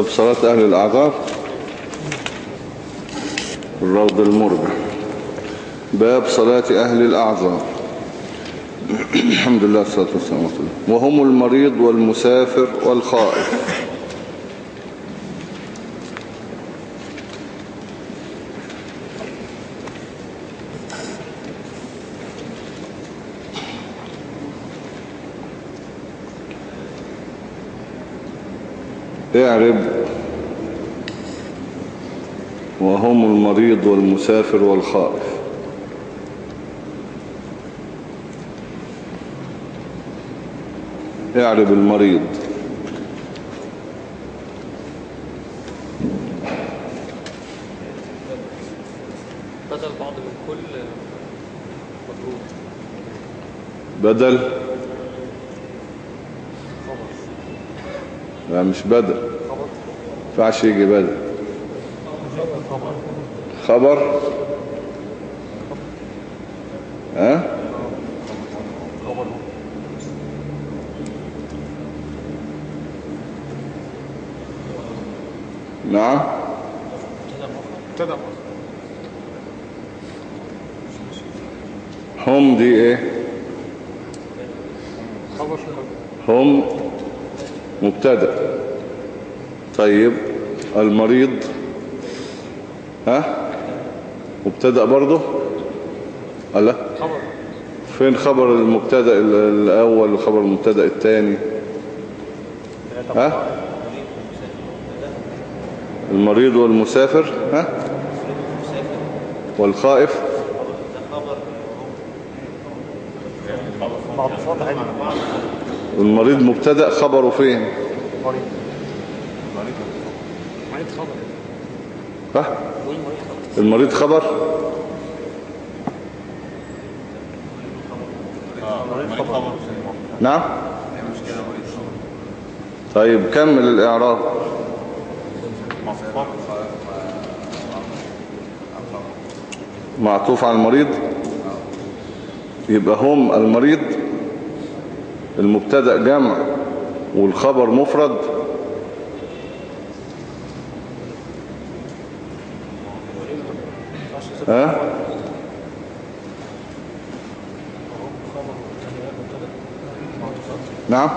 باب صلاة أهل الأعذار الروض المربع. باب صلاة أهل الأعذار. الحمد لله والصلاة والسلام. وهم المريض والمسافر والخائف. اعرب وهم المريض والمسافر والخائف. اعرب المريض. بدل بعض من كل مجهود. بدل؟ لا مش بدل. ينفعش يجي بدل خبر؟ ها؟ نعم. هم دي إيه؟ هم مبتدأ. طيب. المريض. ها؟ مبتدأ برضه؟ ألا خبر. فين خبر المبتدأ ال- الأول وخبر المبتدأ الثاني ها؟ المريض والمسافر؟ ها؟ والخائف؟ والمريض مبتدأ خبره فين مريض مريض خبر ها قول مريض خبر المريض خبر؟ نعم؟ طيب كمل الإعراب معطوف على المريض؟ يبقى هم المريض المبتدأ جمع والخبر مفرد؟ ها؟ نعم.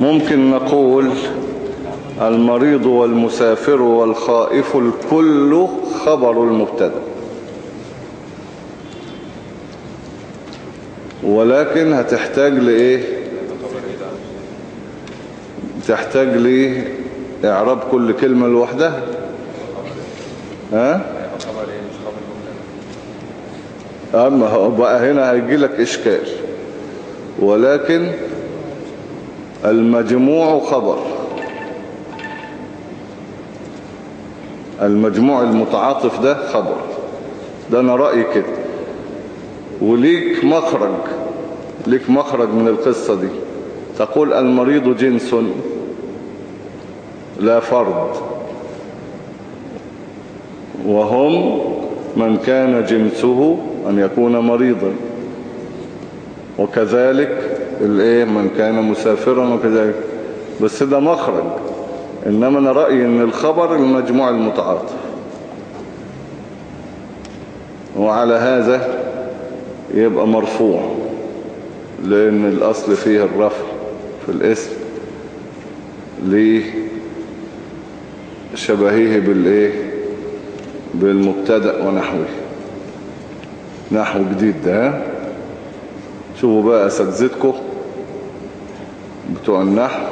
ممكن نقول المريض والمسافر والخائف الكل خبر المبتدأ. ولكن هتحتاج لإيه؟ تحتاج لإعراب كل كلمة لوحدها. ها؟ أما هو بقى هنا هيجي لك إشكال. ولكن المجموع خبر. المجموع المتعاطف ده خبر. ده أنا رأيي كده. وليك مخرج ليك مخرج من القصة دي. تقول المريض جنس لا فرد. وهم من كان جنسه أن يكون مريضا. وكذلك الإيه من كان مسافرا وكذلك. بس ده مخرج. إنما أنا رأيي إن الخبر المجموع المتعاطف. وعلى هذا يبقى مرفوع لأن الأصل فيه الرفع في الاسم لشبهه بالإيه؟ بالمبتدأ ونحوه. نحو جديد ده؟ شوفوا بقى اساتذتكم بتوع النحو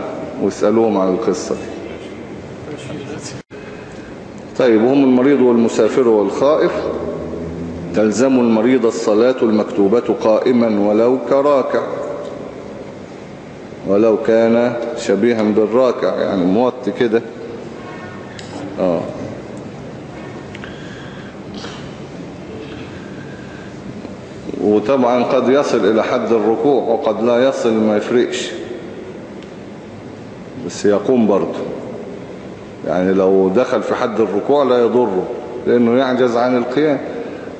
واسألوهم عن القصة دي. طيب هم المريض والمسافر والخائف. تلزم المريض الصلاة المكتوبة قائما ولو كراكع. ولو كان شبيها بالراكع يعني موطي كده. وطبعا قد يصل إلى حد الركوع وقد لا يصل ما يفرقش. بس يقوم برضه. يعني لو دخل في حد الركوع لا يضره لأنه يعجز عن القيام.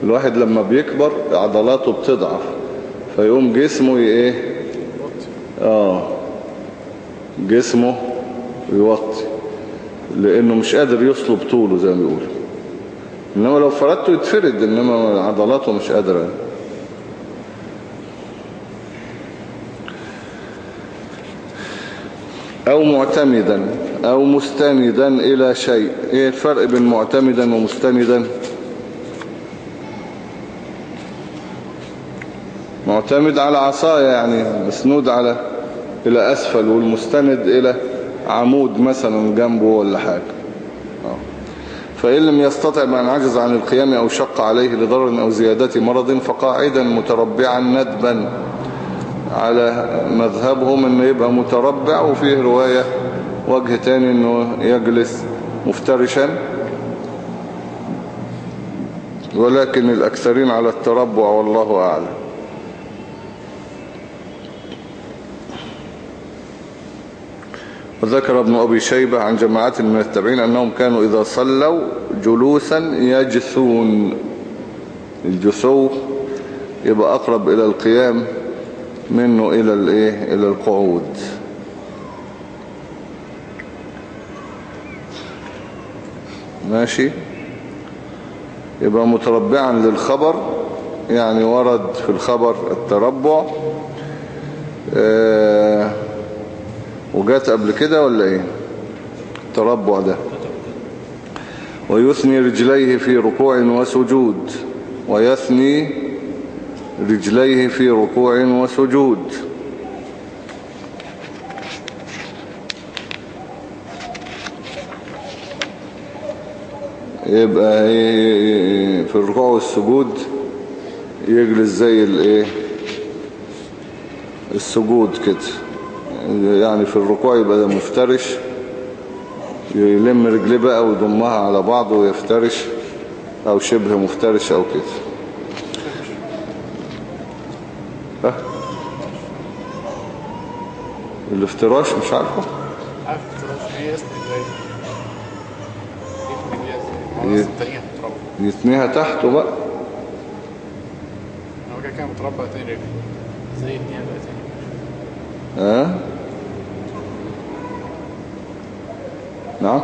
الواحد لما بيكبر عضلاته بتضعف فيقوم جسمه إيه؟ آه. جسمه يوطي لأنه مش قادر يصلب طوله زي ما بيقولوا. إنما لو فردته يتفرد إنما عضلاته مش قادرة. أو معتمدا أو مستندا إلى شيء. إيه الفرق بين معتمدا ومستندا؟ معتمد على عصاية يعني مسنود على إلى أسفل والمستند إلى عمود مثلا جنبه ولا حاجة. آه. فإن لم يستطع من عجز عن القيام أو شق عليه لضرر أو زيادة مرض فقاعدا متربعا ندبا. على مذهبهم إنه يبقى متربع وفيه رواية وجه تاني إنه يجلس مفترشا. ولكن الأكثرين على التربع والله أعلم. وذكر ابن أبي شيبة عن جماعة من التابعين أنهم كانوا إذا صلوا جلوسا يجثون الجثو يبقى أقرب إلى القيام. منه إلى الإيه؟ إلى القعود. ماشي؟ يبقى متربعا للخبر يعني ورد في الخبر التربع. آه وجات قبل كده ولا إيه؟ التربع ده. ويثني رجليه في ركوع وسجود. ويثني رجليه في ركوع وسجود. يبقى في الركوع والسجود يجلس زي الايه السجود كده. يعني في الركوع يبقى ده مفترش يلم رجليه بقى ويضمها على بعض ويفترش أو شبه مفترش أو كده. ها. الافتراش مش عارفه. عارف الفراش هي اسم متربع يتنيها تحته بقى. هو كده كده متربع تاني رجلي زي اتنين بقى تاني. ها؟ نعم.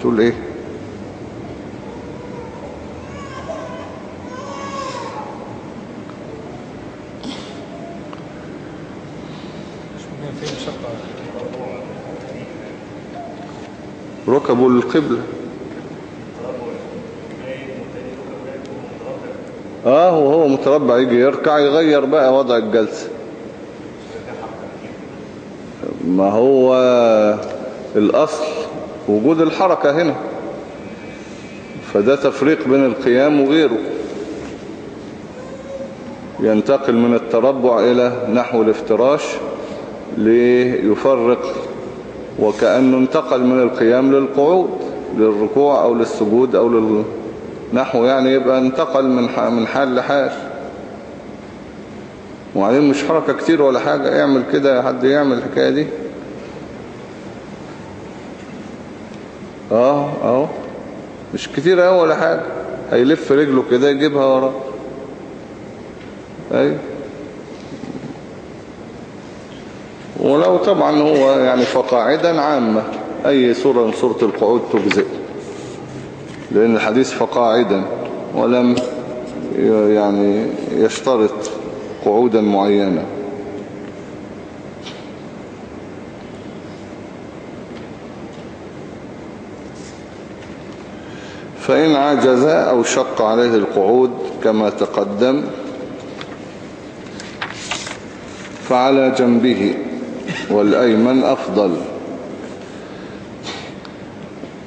تقول إيه؟ ركبوا القبلة. آه وهو متربع يجي يركع يغير بقى وضع الجلسة. ما هو الأصل وجود الحركة هنا. فده تفريق بين القيام وغيره. ينتقل من التربع إلى نحو الافتراش ليفرق وكأنه انتقل من القيام للقعود للركوع أو للسجود أو للنحو يعني يبقى انتقل من من حال لحال. وبعدين مش حركة كتير ولا حاجة اعمل كده حد يعمل الحكاية دي. آه آه. مش كتير اهو ولا حاجة. هيلف رجله كده يجيبها وراه أيوه. ولو طبعا هو يعني فقاعدا عامة. أي صورة من صورة القعود تجزئ. لأن الحديث فقاعدا ولم يعني يشترط قعودا معينة. فإن عجز أو شق عليه القعود كما تقدم فعلى جنبه. والأيمن أفضل.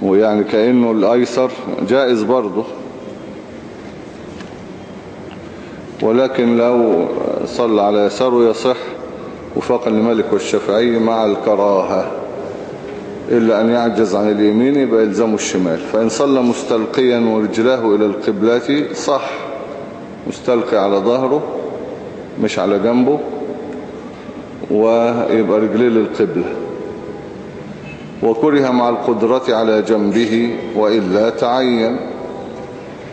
ويعني كأنه الأيسر جائز برضه. ولكن لو صلى على يساره يصح وفاقا لمالك والشافعي مع الكراهة. إلا أن يعجز عن اليمين يبقى يلزمه الشمال. فإن صلى مستلقيا ورجلاه إلى القبلة صح. مستلقي على ظهره مش على جنبه. ويبقى رجليه للقبلة. وكره مع القدرة على جنبه وإلا تعين.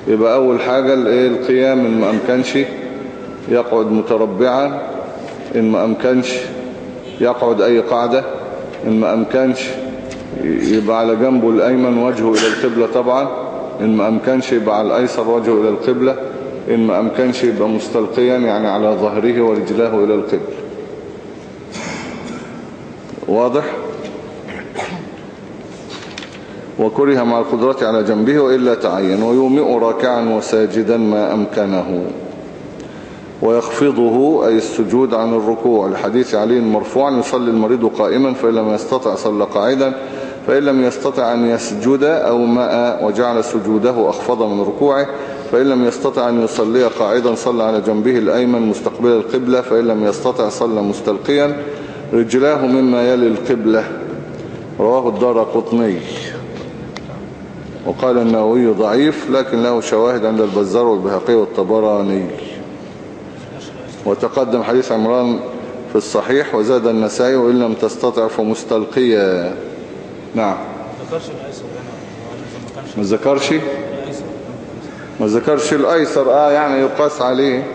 يبقى أول حاجة؟ القيام إن ما أمكنش يقعد متربعا. إن ما أمكنش يقعد أي قاعدة. إن ما أمكنش يبقى على جنبه الأيمن وجهه إلى القبلة طبعا. إن ما أمكنش يبقى على الأيسر وجهه إلى القبلة. إن ما أمكنش يبقى مستلقيا يعني على ظهره ورجلاه إلى القبلة. واضح؟ وكره مع القدرة على جنبه وإلا تعين ويومئ راكعا وساجدا ما أمكنه. ويخفضه أي السجود عن الركوع. لحديث علي مرفوعا يصلي المريض قائما فإن لم يستطع صلى قاعدا. فإن لم يستطع أن يسجد أو ماء وجعل سجوده أخفض من ركوعه. فإن لم يستطع أن يصلي قاعدا صلى على جنبه الأيمن مستقبل القبلة. فإن لم يستطع صلى مستلقيا. رجلاه مما يلي القبلة. رواه الدار قطني. وقال النووي ضعيف لكن له شواهد عند البزار والبهقي والطبراني. وتقدم حديث عمران في الصحيح وزاد النسائي وإن لم تستطع فمستلقيا. نعم. ما ذكرش؟ ما ذكرش الأيسر. آه يعني يقاس عليه.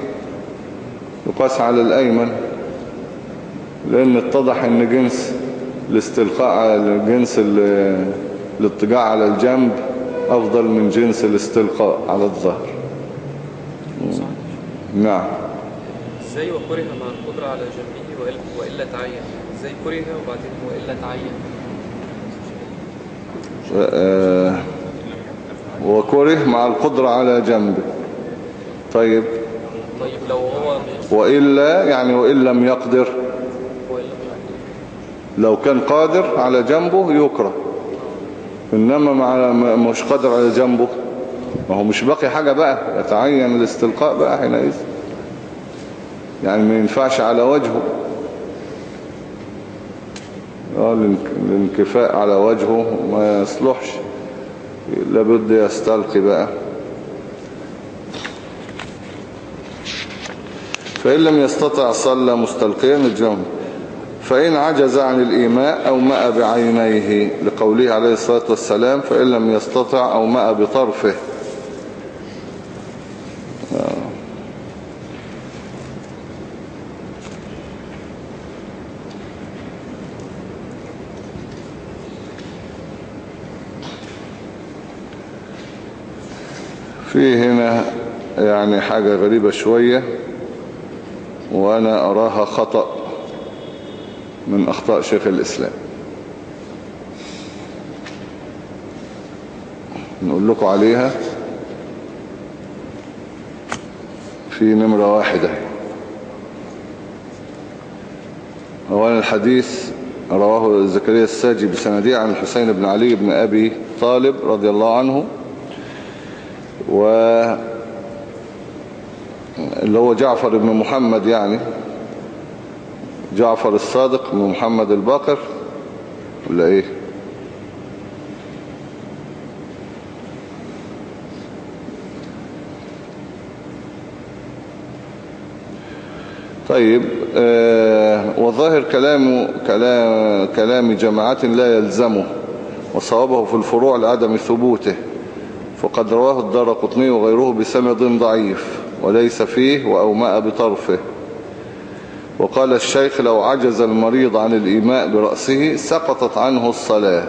يقاس على الأيمن. لأن اتضح أن جنس الاستلقاء جنس ال- الاضطجاع على الجنب أفضل من جنس الاستلقاء على الظهر. نعم. إزاي وكره مع القدرة على جنبه وإلا, تعين؟ إزاي كره وبعدين وإلا تعين؟ آه، وكره مع القدرة على جنبه. طيب. طيب لو هو وإلا يعني وإن لم يقدر. لو كان قادر على جنبه يكره. إنما مع مش قادر على جنبه. ما هو مش باقي حاجة بقى يتعين الاستلقاء بقى حينئذ. يعني ما ينفعش على وجهه. الانك- الانكفاء على وجهه ما يصلحش. لابد يستلقي بقى. فإن لم يستطع صلى مستلقيا الجنب. فإن عجز عن الإيماء أو ماء بعينيه لقوله عليه الصلاة والسلام فإن لم يستطع أو ماء بطرفه. في هنا يعني حاجة غريبة شوية وأنا أراها خطأ من أخطاء شيخ الإسلام. نقول لكم عليها في نمرة واحدة. أولا الحديث رواه زكريا الساجي بسندية عن الحسين بن علي بن أبي طالب رضي الله عنه و اللي هو جعفر بن محمد يعني جعفر الصادق محمد الباقر ولا إيه؟ طيب آه وظاهر كلام كلام, كلام جماعات لا يلزمه وصوابه في الفروع لعدم ثبوته فقد رواه الدار قطني وغيره بسند ضعيف وليس فيه وأومأ بطرفه. وقال الشيخ لو عجز المريض عن الإيماء برأسه سقطت عنه الصلاة.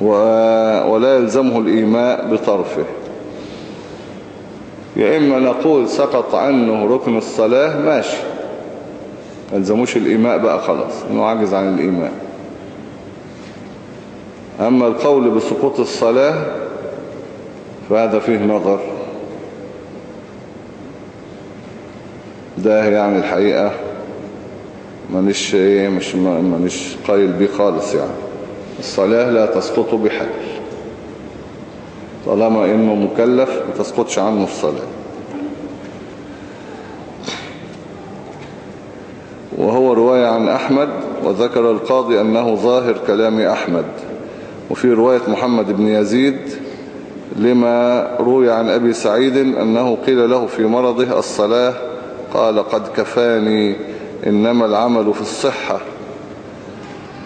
ولا يلزمه الإيماء بطرفه. يا إما نقول سقط عنه ركن الصلاة ماشي. يلزموش الإيماء بقى خلاص إنه عجز عن الإيماء. أما القول بسقوط الصلاة فهذا فيه نظر. ده يعني الحقيقة مانيش إيه مش مانيش قايل بيه خالص يعني. الصلاة لا تسقط بحال طالما إنه مكلف ما تسقطش عنه الصلاة. وهو رواية عن أحمد وذكر القاضي أنه ظاهر كلام أحمد. وفي رواية محمد بن يزيد لما روي عن أبي سعيد أنه قيل له في مرضه الصلاة قال قد كفاني إنما العمل في الصحة.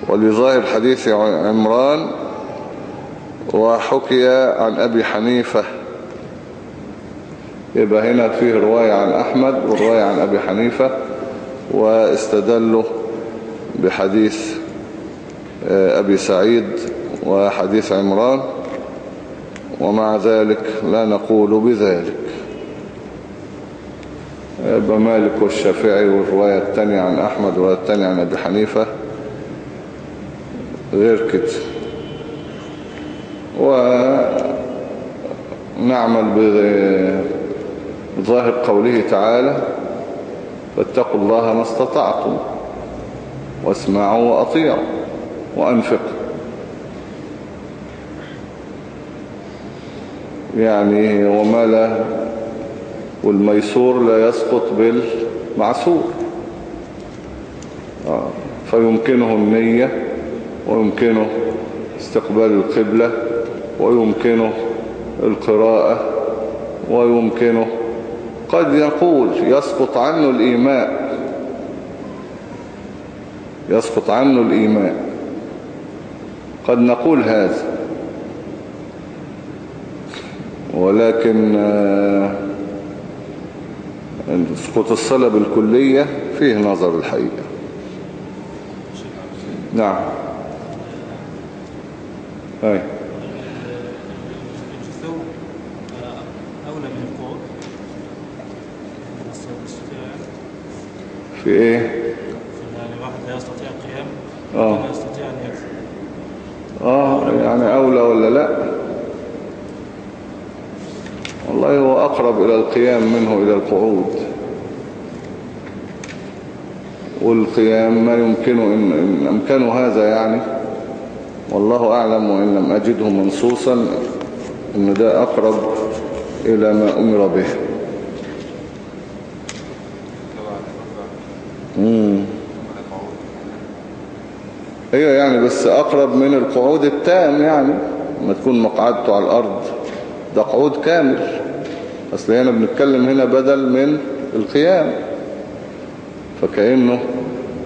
ولظاهر حديث عمران وحكي عن أبي حنيفة. يبقى هنا فيه رواية عن أحمد ورواية عن أبي حنيفة واستدلوا بحديث آه، أبي سعيد وحديث عمران. ومع ذلك لا نقول بذلك. يبقى مالك والشافعي والرواية الثانية عن أحمد والرواية الثانية عن أبي حنيفة غير كده. ونعمل بظاهر قوله تعالى فاتقوا الله ما استطعتم واسمعوا وأطيعوا وأنفقوا. يعني وما لا والميسور لا يسقط بالمعسور. آه، فيمكنه النية ويمكنه استقبال القبلة ويمكنه القراءة ويمكنه قد يقول يسقط عنه الإيماء. يسقط عنه الإيماء. قد نقول هذا. ولكن آه، سقوط الصلاة بالكلية فيه نظر الحقيقة. نعم. يعني في إيه يعني واحد لا يستطيع القيام آه. لا يستطيع أن يكفي آه يعني اولى ولا لا والله هو اقرب إلى القيام منه إلى القعود. والقيام ما يمكنه إن, إن أمكنه هذا يعني. والله أعلم وإن لم أجده منصوصا إن ده أقرب إلى ما أمر به. مم. أيوه يعني بس أقرب من القعود التام يعني. ما تكون مقعدته على الأرض. ده قعود كامل. أصل هنا بنتكلم هنا بدل من القيام. فكأنه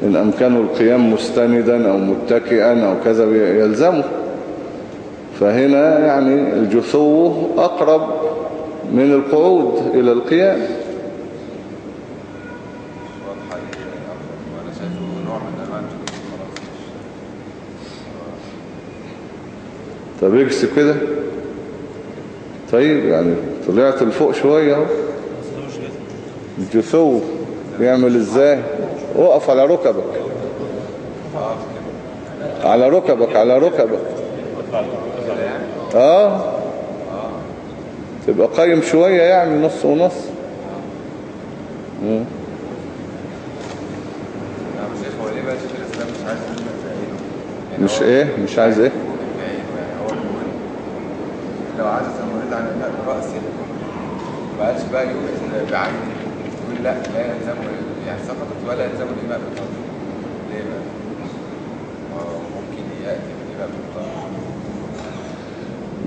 إن أمكنه القيام مستندا أو متكئا أو كذا يلزمه. فهنا يعني الجثو أقرب من القعود إلى القيام. طب اكسب كده. طيب يعني طلعت لفوق شوية. اهو الجثو بيعمل إزاي؟ اقف على ركبك. على ركبك على ركبك. آه. تبقى قايم شوية يعني نص ونص. مم. أنا مش إيه؟ مش عايز إيه بعينه يعني هو بيقول لو عايز أمرض عن الماء برأسه ما قالش بقى يؤذن بعينه يقول لا لا يلزمه يعني سقطت ولا يلزمه الإماء بالفضل ليه بقى؟ آه، ممكن يأتي بالإماء بالفضل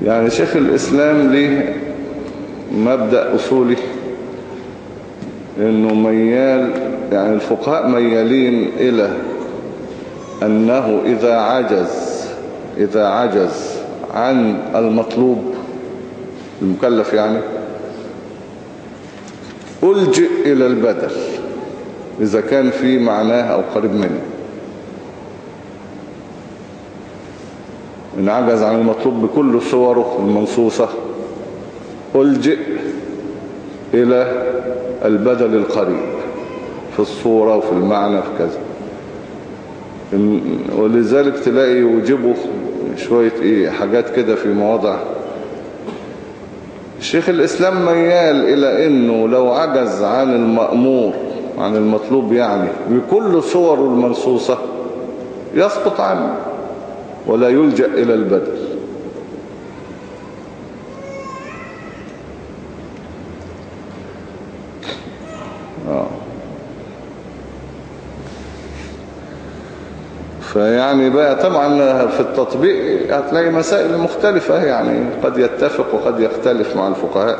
يعني شيخ الإسلام ليه مبدأ أصولي؟ إنه ميال يعني الفقهاء ميالين إلى أنه إذا عجز إذا عجز عن المطلوب المكلف يعني ألجئ إلى البدل إذا كان في معناه أو قريب منه إن عجز عن المطلوب بكل صوره المنصوصة. ألجئ إلى البدل القريب. في الصورة وفي المعنى في كذا. ولذلك تلاقي يوجبه شوية إيه حاجات كده في مواضع الشيخ الإسلام ميال إلى أنه لو عجز عن المأمور عن المطلوب يعني بكل صوره المنصوصة يسقط عنه ولا يلجأ إلى البدل آه. فيعني بقى طبعا في التطبيق هتلاقي مسائل مختلفة يعني قد يتفق وقد يختلف مع الفقهاء.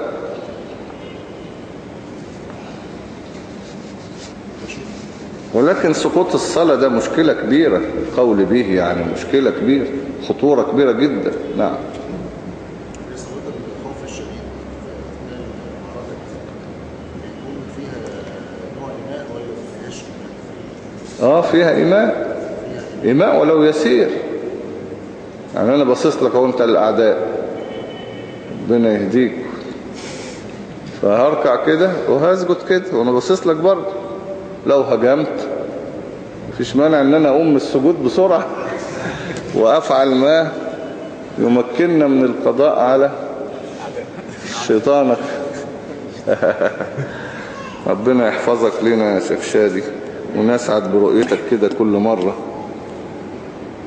ولكن سقوط الصلاة ده مشكلة كبيرة القول به يعني مشكلة كبيرة خطورة كبيرة جدا. نعم؟ آه فيها إيماء إيماء ولو يسير. يعني أنا باصص لك وأنت الأعداء. ربنا يهديك. فهركع كده وهسجد كده. وأنا باصص لك برضه. لو هجمت. مفيش مانع إن أنا أقوم السجود بسرعة. وأفعل ما يمكننا من القضاء على شيطانك. ربنا يحفظك لنا يا شيخ شادي. ونسعد برؤيتك كده كل مرة.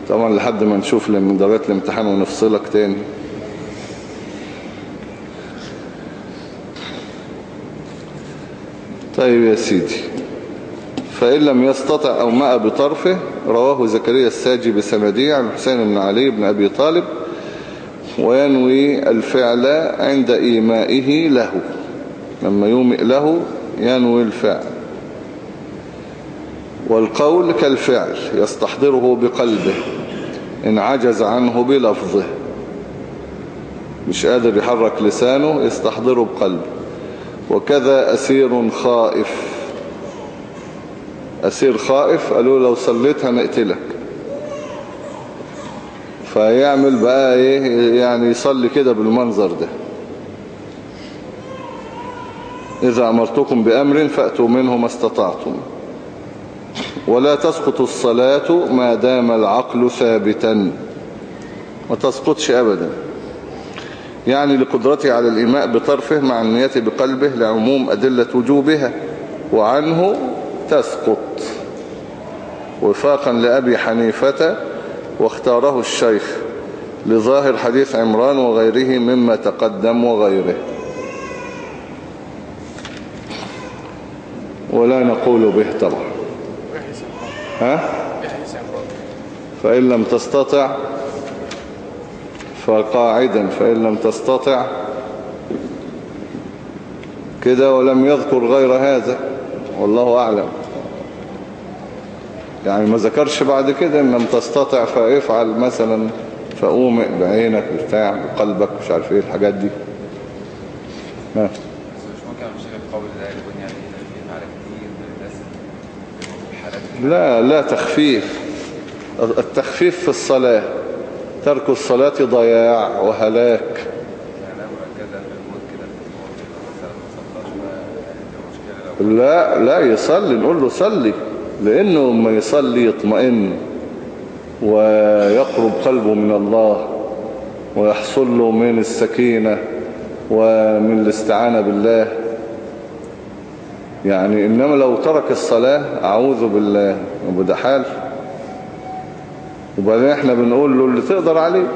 طبعا لحد ما نشوف درجات الامتحان ونفصلك تاني. طيب يا سيدي فإن لم يستطع أو ماء بطرفه رواه زكريا الساجي بسنده عن حسين بن علي بن أبي طالب وينوي الفعل عند إيمائه له. لما يومئ له ينوي الفعل. والقول كالفعل يستحضره بقلبه. إن عجز عنه بلفظه. مش قادر يحرك لسانه يستحضره بقلبه. وكذا أسير خائف. أسير خائف قالوا لو صليت هنقتلك. فيعمل بقى إيه يعني يصلي كده بالمنظر ده. إذا أمرتكم بأمر فأتوا منه ما استطعتم. ولا تسقط الصلاة ما دام العقل ثابتا. ما تسقطش أبدا. يعني لقدرته على الإيماء بطرفه مع النية بقلبه لعموم أدلة وجوبها. وعنه تسقط. وفاقا لأبي حنيفة واختاره الشيخ لظاهر حديث عمران وغيره مما تقدم وغيره. ولا نقول به طبعا ها؟ فإن لم تستطع فقاعدا فإن لم تستطع كده ولم يذكر غير هذا والله أعلم. يعني ما ذكرش بعد كده إن لم تستطع فافعل مثلا فأومئ بعينك بتاع بقلبك مش عارف إيه الحاجات دي. ها مش ممكن امشي القول ده يكون يعني تخفيف على كتير من الناس في حالات لا لا تخفيف. التخفيف في الصلاة. ترك الصلاة ضياع وهلاك. ما لا لا يصلي. نقول له صلي لأنه لما يصلي يطمئن ويقرب قلبه من الله ويحصل له من السكينة ومن الاستعانة بالله. يعني إنما لو ترك الصلاة أعوذ بالله وبده حال. وبعدين إحنا بنقول له اللي تقدر عليه.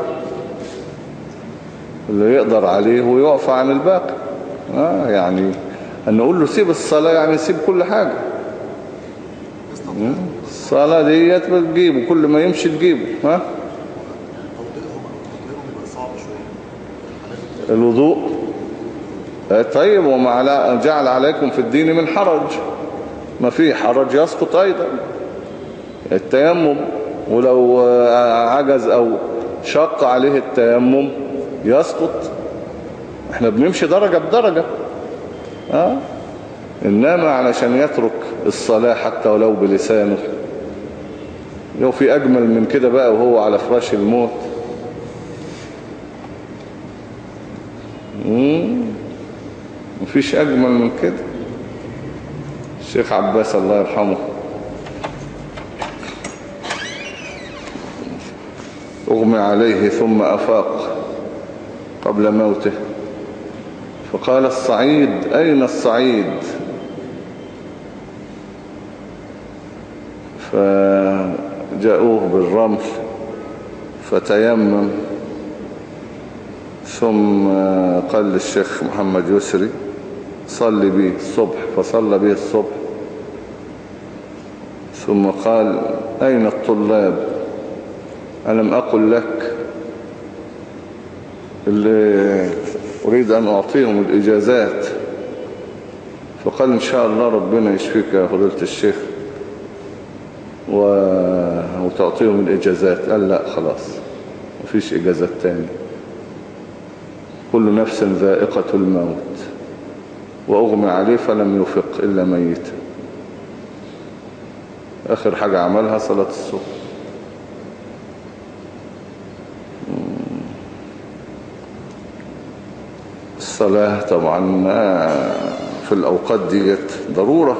اللي يقدر عليه ويعفى عن الباقي. آه يعني نقول له سيب الصلاة يعني سيب كل حاجة. مم. الصلاة ديت بتجيبه كل ما يمشي تجيبه. ها شوية. الوضوء. آه، طيب وما جعل عليكم في الدين من حرج. ما في حرج يسقط أيضا. التيمم ولو آه، عجز أو شق عليه التيمم يسقط. إحنا بنمشي درجة بدرجة. آه؟ إنما علشان يترك الصلاة حتى ولو بلسانه. لو في أجمل من كده بقى وهو على فراش الموت. مم. مفيش أجمل من كده. الشيخ عباس الله يرحمه. أغمي عليه ثم أفاق قبل موته. فقال الصعيد أين الصعيد؟ فجاءوه بالرمل فتيمم. ثم قال للشيخ محمد يسري صلي به الصبح فصلى به الصبح. ثم قال أين الطلاب؟ ألم أقل لك اللي أريد أن أعطيهم الإجازات؟ فقال إن شاء الله ربنا يشفيك يا فضيلة الشيخ و... وتعطيهم الإجازات. قال لا خلاص مفيش إجازات تاني. كل نفس ذائقة الموت. وأغمى عليه فلم يفق إلا ميتا آخر حاجة عملها صلاة الصبح. الصلاة طبعا في الأوقات ديت ضرورة.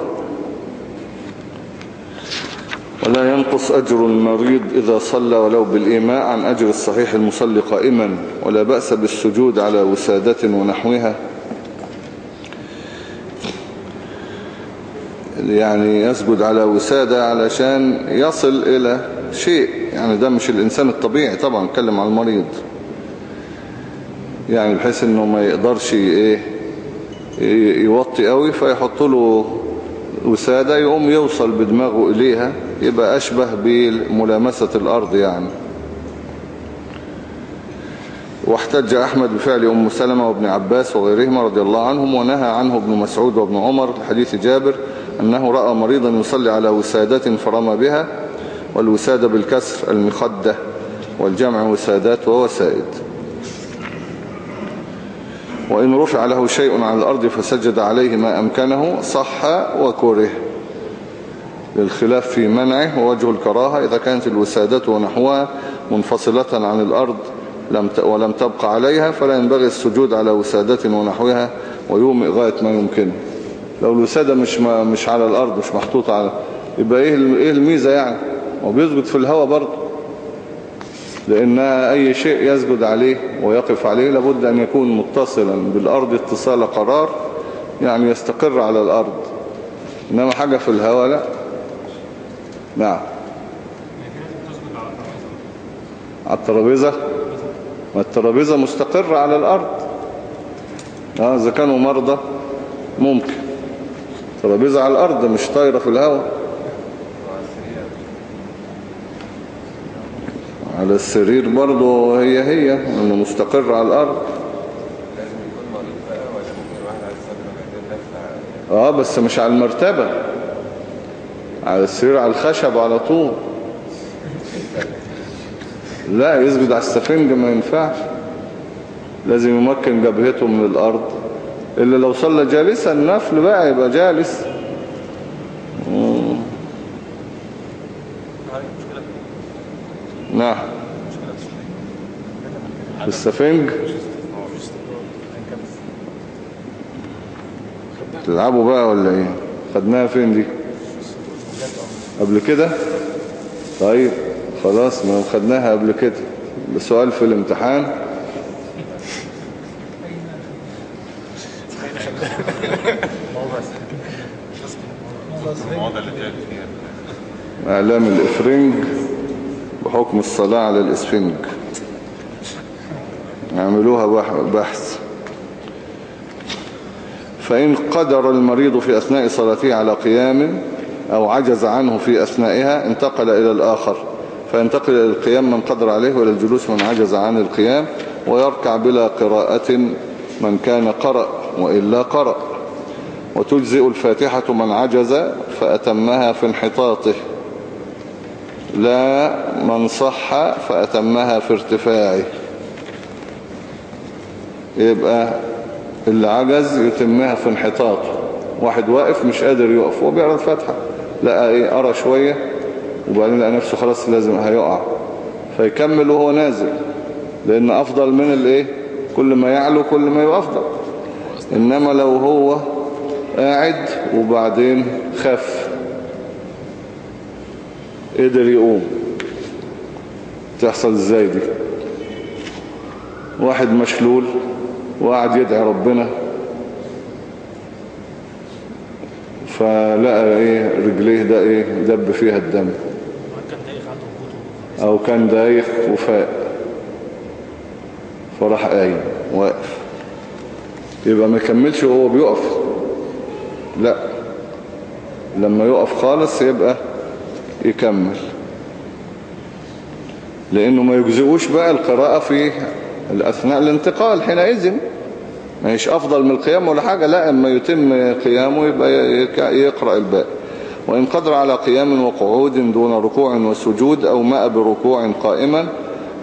ولا ينقص أجر المريض إذا صلى ولو بالإيماء عن أجر الصحيح المصلي قائما. ولا بأس بالسجود على وسادة ونحوها. يعني يسجد على وسادة علشان يصل إلى شيء. يعني ده مش الإنسان الطبيعي طبعا نتكلم عن المريض. يعني بحيث إنه ما يقدرش إيه يوطي قوي فيحط له وسادة يقوم يوصل بدماغه إليها يبقى أشبه بملامسة الأرض يعني. واحتج أحمد بفعل أم سلمة وابن عباس وغيرهما رضي الله عنهم ونهى عنه ابن مسعود وابن عمر حديث جابر أنه رأى مريضا يصلي على وسادة فرمى بها والوسادة بالكسر المخدة والجمع وسادات ووسائد. وإن رفع له شيء عن الأرض فسجد عليه ما أمكنه صح وكره. للخلاف في منعه ووجه الكراهة إذا كانت الوسادة ونحوها منفصلة عن الأرض لم ولم تبقى عليها فلا ينبغي السجود على وسادة ونحوها ويومئ غاية ما يمكنه لو الوسادة مش مش على الأرض مش محطوطة على يبقى إيه إيه الميزة يعني؟ وبيسجد في الهواء برضه. لأن أي شيء يسجد عليه ويقف عليه لابد أن يكون متصلا بالأرض اتصال قرار يعني يستقر على الأرض. إنما حاجة في الهواء لا. نعم. على الترابيزة؟ ما الترابيزة مستقرة على الأرض. آه، إذا كانوا مرضى ممكن. ترابيزة على الأرض مش طايرة في الهواء. على السرير برضه هي هي انه مستقر على الأرض. لازم يكون مريض ممكن واحد آه بس مش على المرتبة. على السرير على الخشب على طول. لا يسجد على السفنج ما ينفعش. لازم يمكن جبهته من الأرض. إلا لو صلى جالسا النفل بقى يبقى جالس. نعم. في السفنج تلعبوا بقى ولا إيه؟ خدناها فين دي؟ قبل كده؟ طيب. خلاص ما خدناها قبل كده. بسؤال في الامتحان. أعلام الافرنج بحكم الصلاة على الإسفنج. يعملوها بح- بحث. فإن قدر المريض في أثناء صلاته على قيام أو عجز عنه في أثنائها انتقل إلى الآخر. فينتقل إلى القيام من قدر عليه وإلى الجلوس من عجز عن القيام ويركع بلا قراءة من كان قرأ وإلا قرأ. وتجزئ الفاتحة من عجز فأتمها في انحطاطه. لا من صح فأتمها في ارتفاعه. يبقى اللي عجز يتمها في انحطاطه. واحد واقف مش قادر يقف هو بيقرأ الفاتحة. لقى إيه قرا شوية. وبعدين لقى نفسه خلاص لازم هيقع. فيكمل وهو نازل. لأن أفضل من الإيه؟ كل ما يعلو كل ما يبقى أفضل. إنما لو هو قاعد وبعدين خف قدر يقوم. تحصل إزاي دي؟ واحد مشلول وقعد يدعي ربنا. فلقى إيه؟ رجليه ده إيه؟ دب فيها الدم كان دايخ عنده هبوط أو كان دايخ وفاق فراح قايم واقف. يبقى ما يكملش وهو بيقف. لا. لما يقف خالص يبقى يكمل. لأنه ما يجزئوش بقى القراءة في اثناء الانتقال حينئذ. ما هيش أفضل من القيام ولا حاجة. لا أما يتم قيامه يبقى يقرأ الباقي. وإن قدر على قيام وقعود دون ركوع وسجود أو ماء بركوع قائما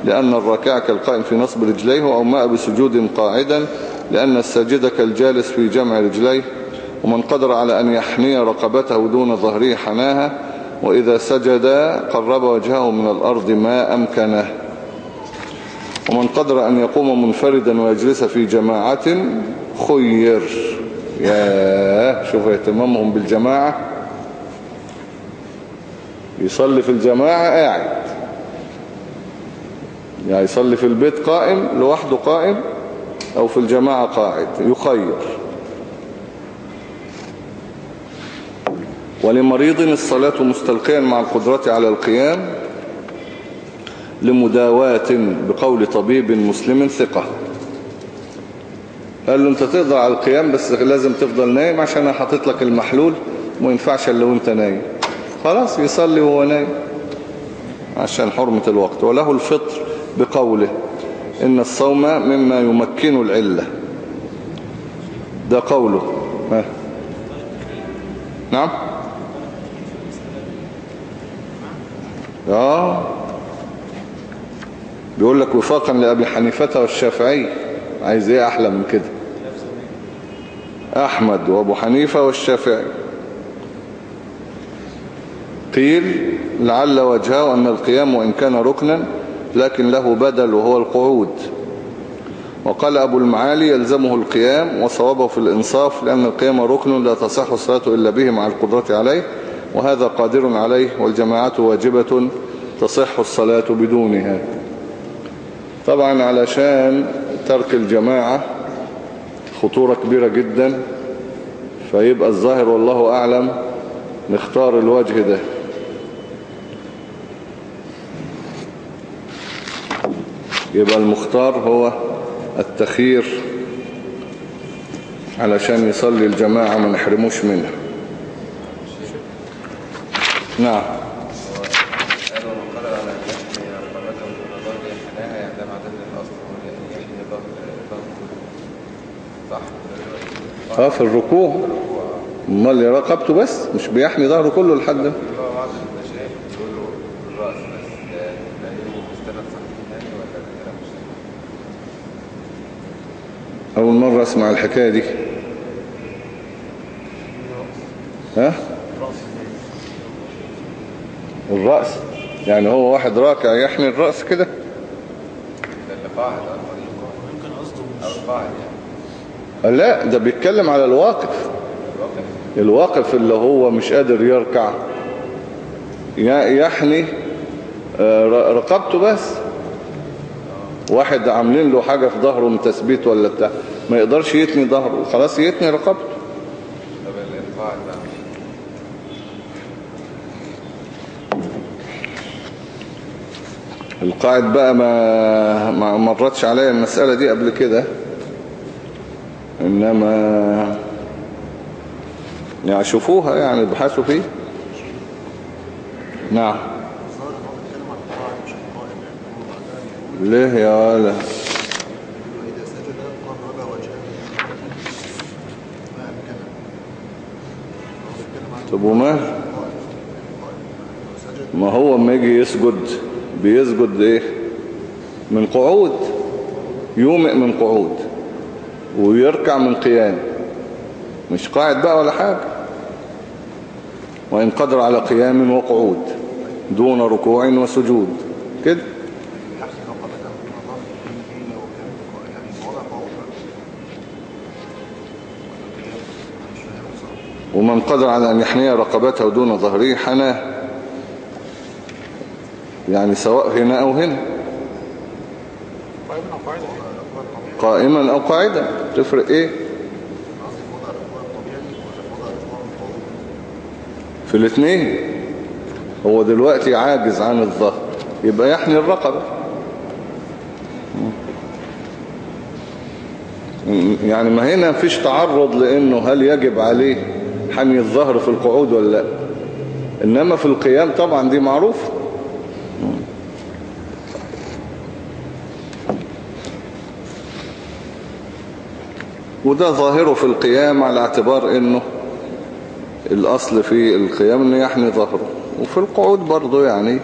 لأن الركع كالقائم في نصب رجليه أو ماء بسجود قاعدا لأن الساجد كالجالس في جمع رجليه. ومن قدر على أن يحني رقبته دون ظهره حناها وإذا سجد قرب وجهه من الأرض ما أمكنه. ومن قدر أن يقوم منفردا ويجلس في جماعة خير. يا شوف اهتمامهم بالجماعة. يصلي في الجماعة قاعد. يعني يصلي في البيت قائم لوحده قائم أو في الجماعة قاعد يخير. ولمريض الصلاة مستلقيا مع القدرة على القيام لمداواة بقول طبيب مسلم ثقة. قال له أنت تقدر على القيام بس لازم تفضل نايم عشان أنا حاطط لك المحلول وما ينفعش إلا وأنت نايم. خلاص يصلي وهو نايم. عشان حرمة الوقت. وله الفطر بقوله إن الصوم مما يمكن العلة. ده قوله. ها. نعم. آه. بيقول لك وفاقا لأبي حنيفة والشافعي. عايز إيه أحلى من كده؟ أحمد وأبو حنيفة والشافعي. قيل لعل وجهه أن القيام وإن كان ركنا لكن له بدل وهو القعود. وقال أبو المعالي يلزمه القيام وصوابه في الإنصاف لأن القيام ركن لا تصح الصلاة إلا به مع القدرة عليه وهذا قادر عليه والجماعة واجبة تصح الصلاة بدونها. طبعا علشان ترك الجماعة خطورة كبيرة جدا فيبقى الظاهر والله أعلم نختار الوجه ده. يبقى المختار هو التخيير علشان يصلي الجماعة ما نحرموش منها. نعم. آه في الركوع. أمال رقبته بس؟ مش بيحمي ظهره كله لحد اللي هو بعض المشايخ بيقولوا الرأس بس ده ده يوم مستند صحيح تاني ولا ده كلام مش أول مرة أسمع الحكاية دي. ها؟ الرأس. يعني هو واحد راكع يحمي الرأس كده؟ قاعد قصده يعني لا ده بيتكلم على الواقف. الواقف اللي هو مش قادر يركع. يحني آه، رقبته بس. واحد عاملين له حاجة في ظهره من تثبيت ولا بتاع. ما يقدرش يتني ظهره. خلاص يتني رقبته. القاعد بقى ما ما مرتش عليا المسألة دي قبل كده. إنما يعني شوفوها يعني ابحثوا فيه. نعم الظاهر ان هو بيتكلم عن القاعد مش القائم يعني هو بعدها بيقول ليه يا ولا ما طب سجد ما هو لما يجي يسجد بيسجد إيه؟ من قعود يومئ من قعود ويركع من قيام. مش قاعد بقى ولا حاجة. وإن قدر على قيام وقعود دون ركوع وسجود. كده يحسن رقبته من الظهر فيه لو كان قائم يعني وضع قعود بقى. ولا قيام أنا مش فاهم بصراحه ومن قدر على أن يحني رقبته دون ظهره حناه يعني سواء هنا أو هنا. قائما أو قاعدا. تفرق إيه؟ في الاثنين. هو دلوقتي عاجز عن الظهر. يبقى يحني الرقبة. يعني ما هنا فيش تعرض لأنه هل يجب عليه حني الظهر في القعود ولا لا؟ إنما في القيام طبعا دي معروفة وده ظاهره في القيام على اعتبار إنه الأصل في القيام أنه يحني ظهره. وفي القعود برضه يعني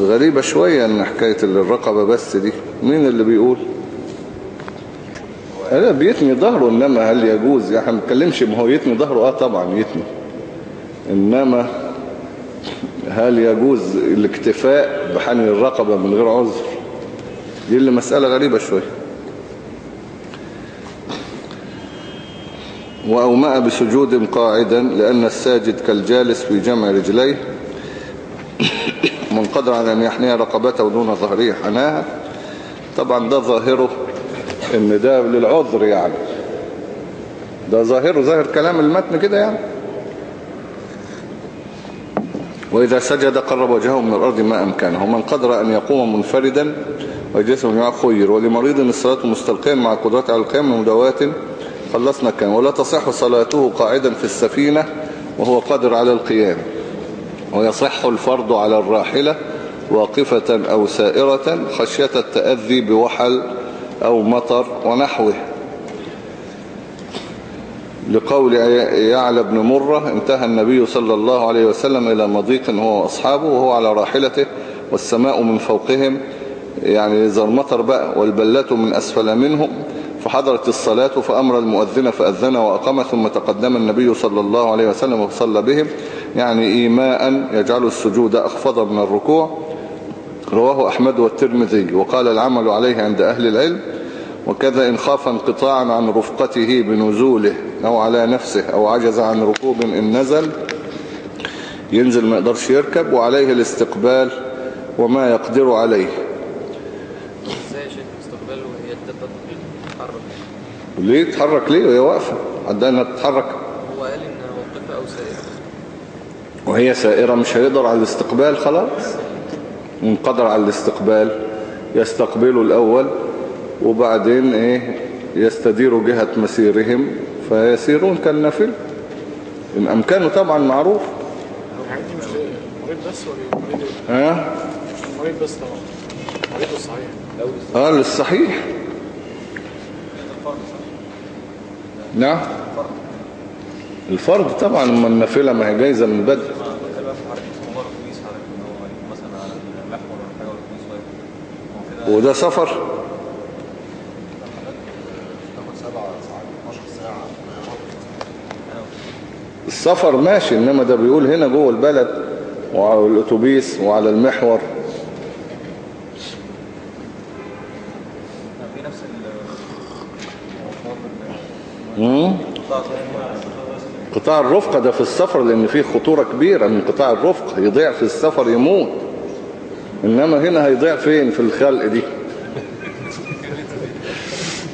غريبة شوية أن حكاية الرقبة بس دي. مين اللي بيقول؟ لا بيتني ظهره إنما هل يجوز؟ يعني ما بنتكلمش ما هو يتني ظهره. آه طبعا يتني. إنما هل يجوز الاكتفاء بحني الرقبة من غير عذر؟ دي اللي مسألة غريبة شوية. وأومأ بسجود قاعدا لأن الساجد كالجالس في جمع رجليه من قدر على أن يحني رقبته دون ظهره حناها. طبعا ده ظاهره. ان ده للعذر يعني. ده ظاهره ظاهر كلام المتن كده يعني. وإذا سجد قرب وجهه من الأرض ما أمكانه ومن قدر أن يقوم منفردا ويجلس من خير. ولمريض الصلاة مستلقيا مع قدرته على القيام من مدوات خلصنا كان ولا تصح صلاته قاعدا في السفينة وهو قادر على القيام. ويصح الفرض على الراحلة واقفة أو سائرة خشية التأذي بوحل أو مطر ونحوه. لقول يعلى بن مرة انتهى النبي صلى الله عليه وسلم إلى مضيق هو وأصحابه وهو على راحلته والسماء من فوقهم يعني إذا المطر بقى والبلات من أسفل منهم فحضرت الصلاة فأمر المؤذن فأذن وأقام ثم تقدم النبي صلى الله عليه وسلم وصلى بهم يعني إيماء يجعل السجود أخفض من الركوع. رواه أحمد والترمذي وقال العمل عليه عند أهل العلم وكذا إن خاف انقطاعا عن رفقته بنزوله أو على نفسه أو عجز عن ركوب إن نزل ينزل ما يقدرش يركب وعليه الاستقبال وما يقدر عليه. ليه تتحرك ليه؟ وهي واقفة. عندها انها تتحرك. هو قال إنها موقفة أو سائرة. وهي سائرة مش هيقدر على الاستقبال خلاص. من قدر على الاستقبال يستقبلوا الأول وبعدين إيه يستديروا جهة مسيرهم فيسيرون كالنفل إن أمكانه طبعا معروف. بس ولا مريض ها؟ مش مريض بس طبعا. مريض صحيح. آه للصحيح نعم. الفرض طبعا أما النافلة ما هي جايزة من بدء وده سفر. تاخد سبع ساعات 12 ساعة السفر ماشي إنما ده بيقول هنا جوه البلد وعلى الأتوبيس وعلى المحور. قطاع الرفقة ده في السفر لأن فيه خطورة كبيرة من قطاع الرفقة. يضيع في السفر يموت. إنما هنا هيضيع فين في الخلق دي؟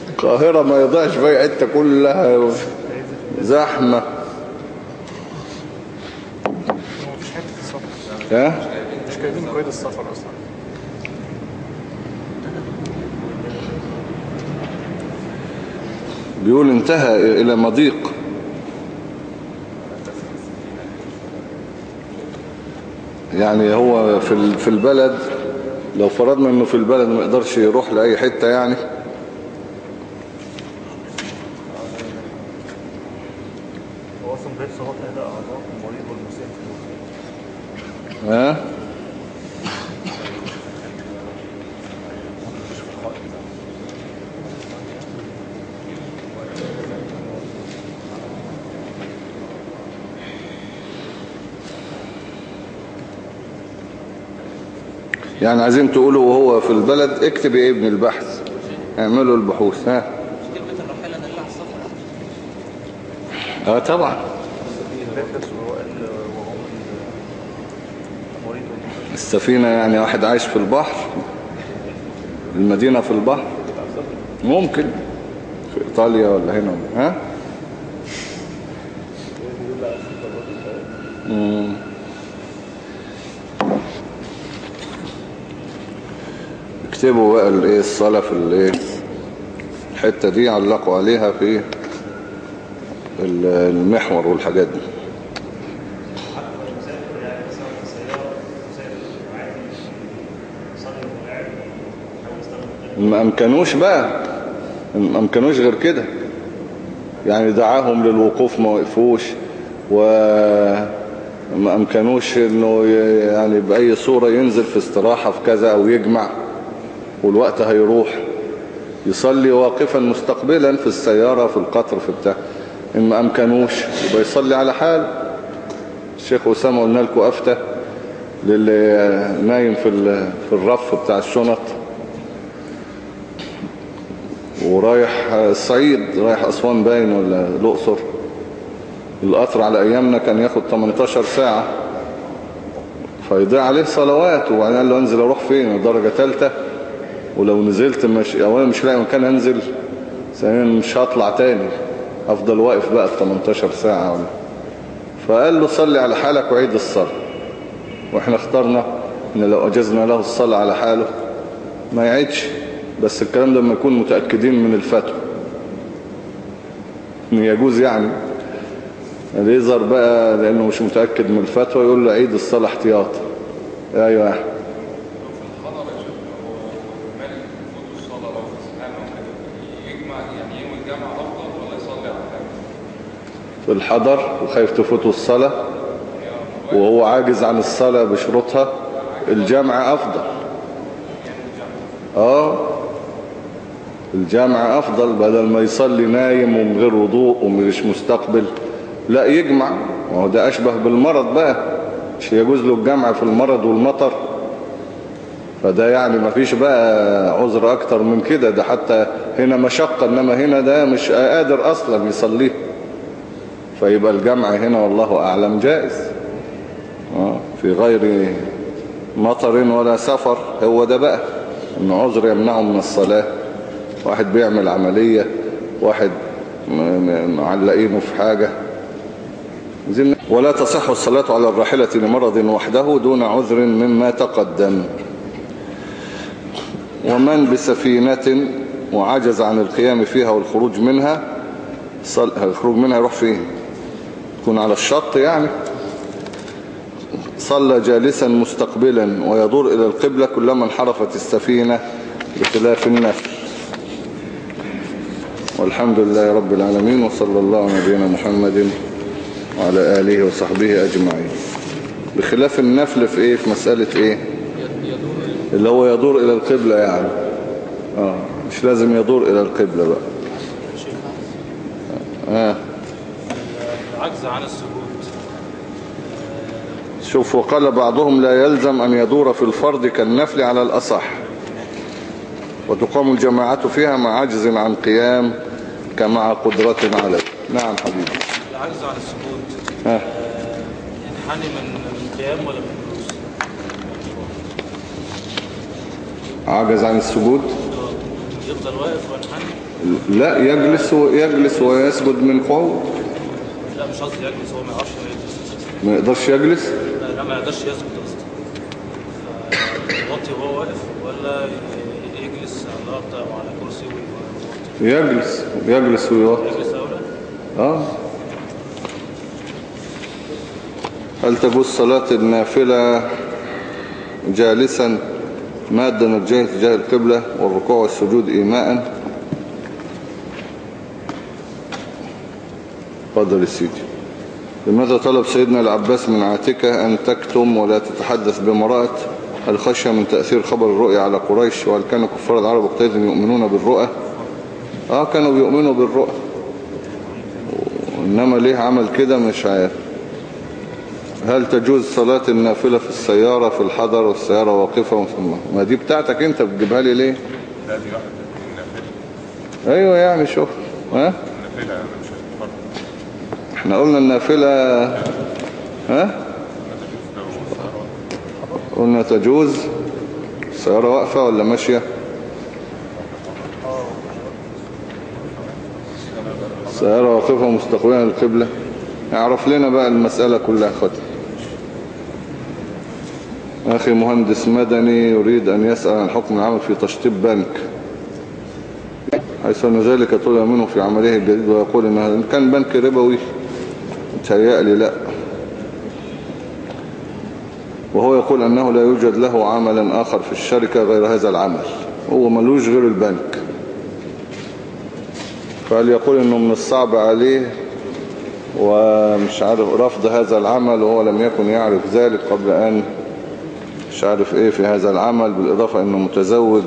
القاهرة ما يضيعش في حتة كلها زحمة. ها؟ مش جايبين قيد السفر أصلا. بيقول انتهى إلى مضيق. يعني هو في ال- في البلد لو فرضنا إنه في البلد ما يقدرش يروح لأي حتة يعني هو أصلا بيت صلاة اداء اعضاء المريض والمسافر ها يعني عايزين تقولوا وهو في البلد اكتب إيه ابن البحث. اعملوا البحوث ها. آه طبعا. السفينة يعني واحد عايش في البحر المدينة في البحر. ممكن. في إيطاليا ولا هنا ها؟ اكتبوا بقى الايه الصلاة في الايه الحتة دي علقوا عليها في ال- المحور والحاجات دي. ما أمكنوش بقى ما أمكنوش غير كده. يعني دعاهم للوقوف ما وقفوش وما أمكنوش إنه يعني بأي صورة ينزل في استراحة في كذا أو يجمع. والوقت هيروح يصلي واقفا مستقبلا في السيارة في القطر في بتاع. إن ما أمكنوش. يبقى يصلي على حال. الشيخ أسامة قلنا لكم أفتى للي نايم في في الرف بتاع الشنط. ورايح الصعيد رايح أسوان باين ولا الأقصر. القطر على أيامنا كان ياخد 18 ساعة. فيضيع عليه صلوات وبعدين قال له انزل أروح فين؟ درجة ثالثة ولو نزلت مش اولا مش لاقي مكان أنزل ثانيا مش هطلع تاني. أفضل واقف بقى 18 ساعة ولا. فقال له صلي على حالك وعيد الصلاة. وإحنا اخترنا إن لو أجزنا له الصلاة على حاله ما يعيدش. بس الكلام ده لما يكون متأكدين من الفتوى. ان يجوز يعني. اللي يظهر بقى لأنه مش متأكد من الفتوى يقول له عيد الصلاة احتياطا أيوه. يا أحمد. في الحضر وخايف تفوته الصلاة وهو عاجز عن الصلاة بشروطها الجمع أفضل. آه الجمع أفضل بدل ما يصلي نايم ومن غير وضوء ومش مستقبل. لا يجمع. وهو ده أشبه بالمرض بقى. مش يجوز له الجمع في المرض والمطر. فده يعني ما فيش بقى عذر أكتر من كده. ده حتى هنا مشقة إنما هنا ده مش قادر أصلا يصليه. فيبقى الجمع هنا والله أعلم جائز. آه، في غير مطر ولا سفر هو ده بقى إن عذر يمنعه من الصلاة. واحد بيعمل عملية واحد معلقينه في حاجة. ولا تصح الصلاة على الراحلة لمرض وحده دون عذر مما تقدم. ومن بسفينة وعجز عن القيام فيها والخروج منها. الخروج منها يروح فين؟ يكون على الشط يعني؟ صلى جالسا مستقبلا ويدور إلى القبلة كلما انحرفت السفينة بخلاف النفل والحمد لله رب العالمين وصلى الله على نبينا محمد وعلى آله وصحبه أجمعين. بخلاف النفل في إيه؟ في مسألة إيه؟ اللي هو يدور إلى القبلة يعني. آه مش لازم يدور إلى القبلة بقى. آه. العجز عن السجود. شوف وقال بعضهم لا يلزم أن يدور في الفرض كالنفل على الأصح. وتقام الجماعة فيها مع عجز عن قيام كمع قدرة عليه. نعم حبيبي. العجز عن السجود. ها. ينحني من من قيام ولا من عجز عن السجود؟ يفضل واقف وينحني لا يجلس يجلس ويسجد من قوة لا مش قصدي يجلس هو ما يعرفش يجلس. ما يقدرش يجلس؟ لا ما يقدرش يسجد قصدي. يوطي وهو واقف ولا يجلس على الأرض أو على كرسي ويوطي يجلس يجلس ويوطي يجلس اولى آه. هل تجوز صلاة النافلة جالسا؟ مادة نجاه تجاه القبلة والركوع والسجود إيماء. قدر السيدي لماذا طلب سيدنا العباس من عاتكة أن تكتم ولا تتحدث بمرأة الخشية من تأثير خبر الرؤيا على قريش وهل كان كفار العرب وقتئذ يؤمنون بالرؤى؟ آه كانوا بيؤمنوا بالرؤى. إنما ليه عمل كده؟ مش عارف. هل تجوز صلاة النافلة في السيارة في الحضر والسيارة واقفة ثم ما دي بتاعتك انت بتجيبها لي ليه؟ لا دي واحدة النافلة. أيوه يعني شوف ها؟ النافلة مش هتفرق إحنا قلنا النافلة ها؟ قلنا تجوز السيارة واقفة ولا ماشية؟ السيارة واقفة مستقبلة للقبلة. اعرف لنا بقى المسألة كلها خد أخي مهندس مدني يريد أن يسأل عن حكم العمل في تشطيب بنك. حيث أن ذلك طلب منه في عمله الجديد ويقول إن كان بنك ربوي متهيألي لا. وهو يقول أنه لا يوجد له عملا آخر في الشركة غير هذا العمل هو ملوش غير البنك. فهل يقول أنه من الصعب عليه ومش عارف رفض هذا العمل وهو لم يكن يعرف ذلك قبل أن مش عارف إيه في هذا العمل بالإضافة إنه متزوج.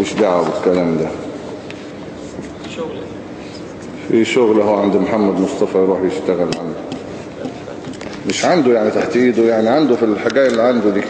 مش دعوة بالكلام ده. في شغل أهو عند محمد مصطفى يروح يشتغل عنده. مش عنده يعني تحت إيده يعني عنده في الحاجة اللي عنده دي.